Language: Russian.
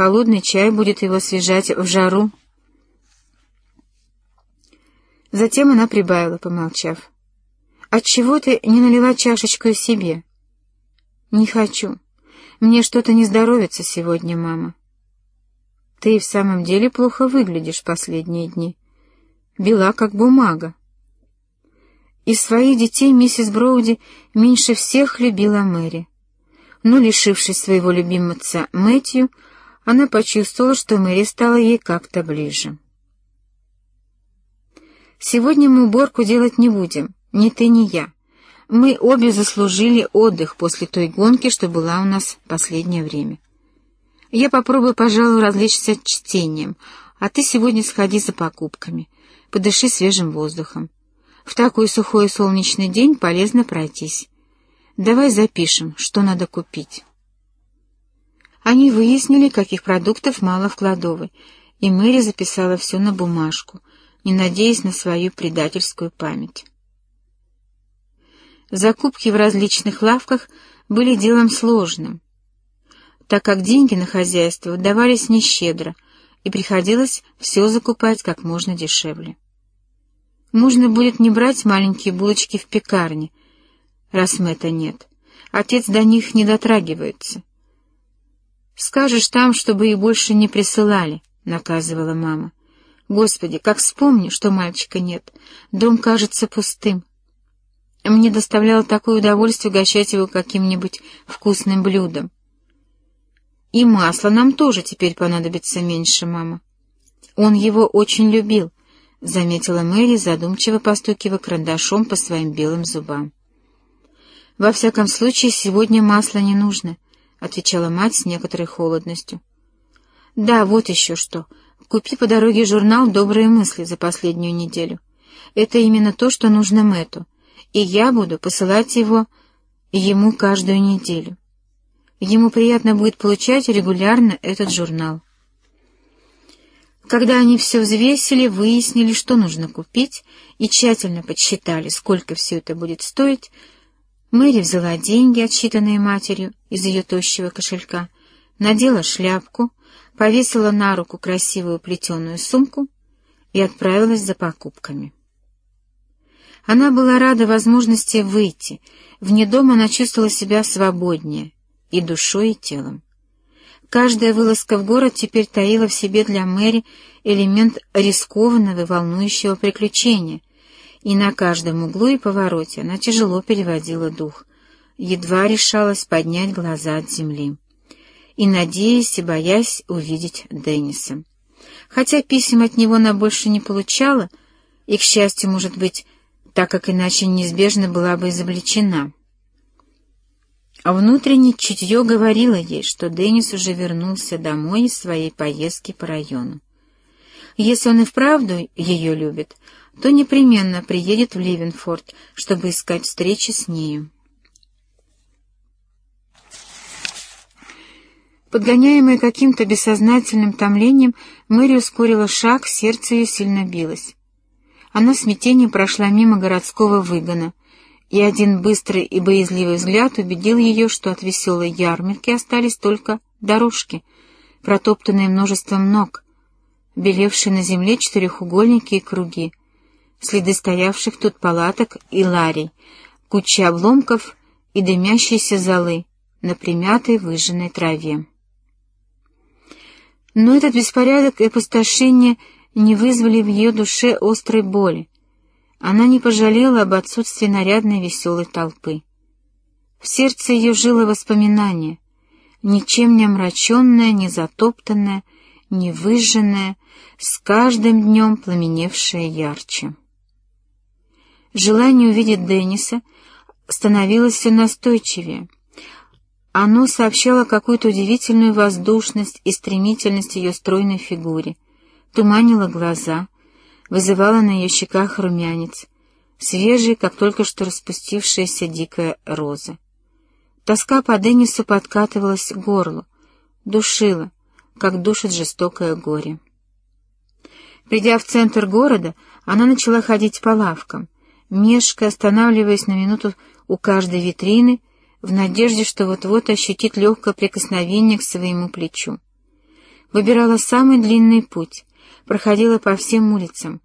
Холодный чай будет его освежать в жару. Затем она прибавила, помолчав. «Отчего ты не налила чашечку себе?» «Не хочу. Мне что-то не здоровится сегодня, мама». «Ты и в самом деле плохо выглядишь последние дни. Бела, как бумага». Из своих детей миссис Броуди меньше всех любила Мэри. Но, лишившись своего любимца Мэтью, она почувствовала, что Мэри стала ей как-то ближе. «Сегодня мы уборку делать не будем, ни ты, ни я. Мы обе заслужили отдых после той гонки, что была у нас последнее время. Я попробую, пожалуй, развлечься чтением, а ты сегодня сходи за покупками, подыши свежим воздухом. В такой сухой солнечный день полезно пройтись. Давай запишем, что надо купить». Они выяснили, каких продуктов мало в кладовой, и Мэри записала все на бумажку, не надеясь на свою предательскую память. Закупки в различных лавках были делом сложным, так как деньги на хозяйство давались нещедро, и приходилось все закупать как можно дешевле. Нужно будет не брать маленькие булочки в пекарне, раз мэта нет. Отец до них не дотрагивается. «Скажешь там, чтобы их больше не присылали», — наказывала мама. «Господи, как вспомню, что мальчика нет. Дом кажется пустым». Мне доставляло такое удовольствие угощать его каким-нибудь вкусным блюдом. «И масло нам тоже теперь понадобится меньше, мама». «Он его очень любил», — заметила Мэри, задумчиво постукивая карандашом по своим белым зубам. «Во всяком случае, сегодня масла не нужно», — отвечала мать с некоторой холодностью. «Да, вот еще что. Купи по дороге журнал «Добрые мысли» за последнюю неделю. Это именно то, что нужно Мэту, и я буду посылать его ему каждую неделю. Ему приятно будет получать регулярно этот журнал». Когда они все взвесили, выяснили, что нужно купить, и тщательно подсчитали, сколько все это будет стоить, Мэри взяла деньги, отсчитанные матерью из ее тощего кошелька, надела шляпку, повесила на руку красивую плетеную сумку и отправилась за покупками. Она была рада возможности выйти. Вне дома она чувствовала себя свободнее и душой, и телом. Каждая вылазка в город теперь таила в себе для Мэри элемент рискованного и волнующего приключения — и на каждом углу и повороте она тяжело переводила дух, едва решалась поднять глаза от земли и надеясь и боясь увидеть Денниса. Хотя писем от него она больше не получала, и, к счастью, может быть, так как иначе неизбежно была бы изобличена. А внутренне чутье говорило ей, что Деннис уже вернулся домой из своей поездки по району. Если он и вправду ее любит, то непременно приедет в Ливенфорд, чтобы искать встречи с нею. Подгоняемая каким-то бессознательным томлением, Мэри ускорила шаг, сердце ее сильно билось. Она в смятении прошла мимо городского выгона, и один быстрый и боязливый взгляд убедил ее, что от веселой ярмарки остались только дорожки, протоптанные множеством ног, белевшие на земле четырехугольники и круги, следы стоявших тут палаток и ларей, куча обломков и дымящиеся золы на примятой выжженной траве. Но этот беспорядок и опустошение не вызвали в ее душе острой боли. Она не пожалела об отсутствии нарядной веселой толпы. В сердце ее жило воспоминание, ничем не омраченное, не затоптанное, не выжженное, с каждым днем пламеневшее ярче. Желание увидеть Денниса становилось все настойчивее. Оно сообщало какую-то удивительную воздушность и стремительность ее стройной фигуре, туманило глаза, вызывало на ее щеках румянец, свежий, как только что распустившаяся дикая роза. Тоска по Деннису подкатывалась к горлу, душила, как душит жестокое горе. Придя в центр города, она начала ходить по лавкам — мешкая, останавливаясь на минуту у каждой витрины, в надежде, что вот-вот ощутит легкое прикосновение к своему плечу. выбирала самый длинный путь, проходила по всем улицам,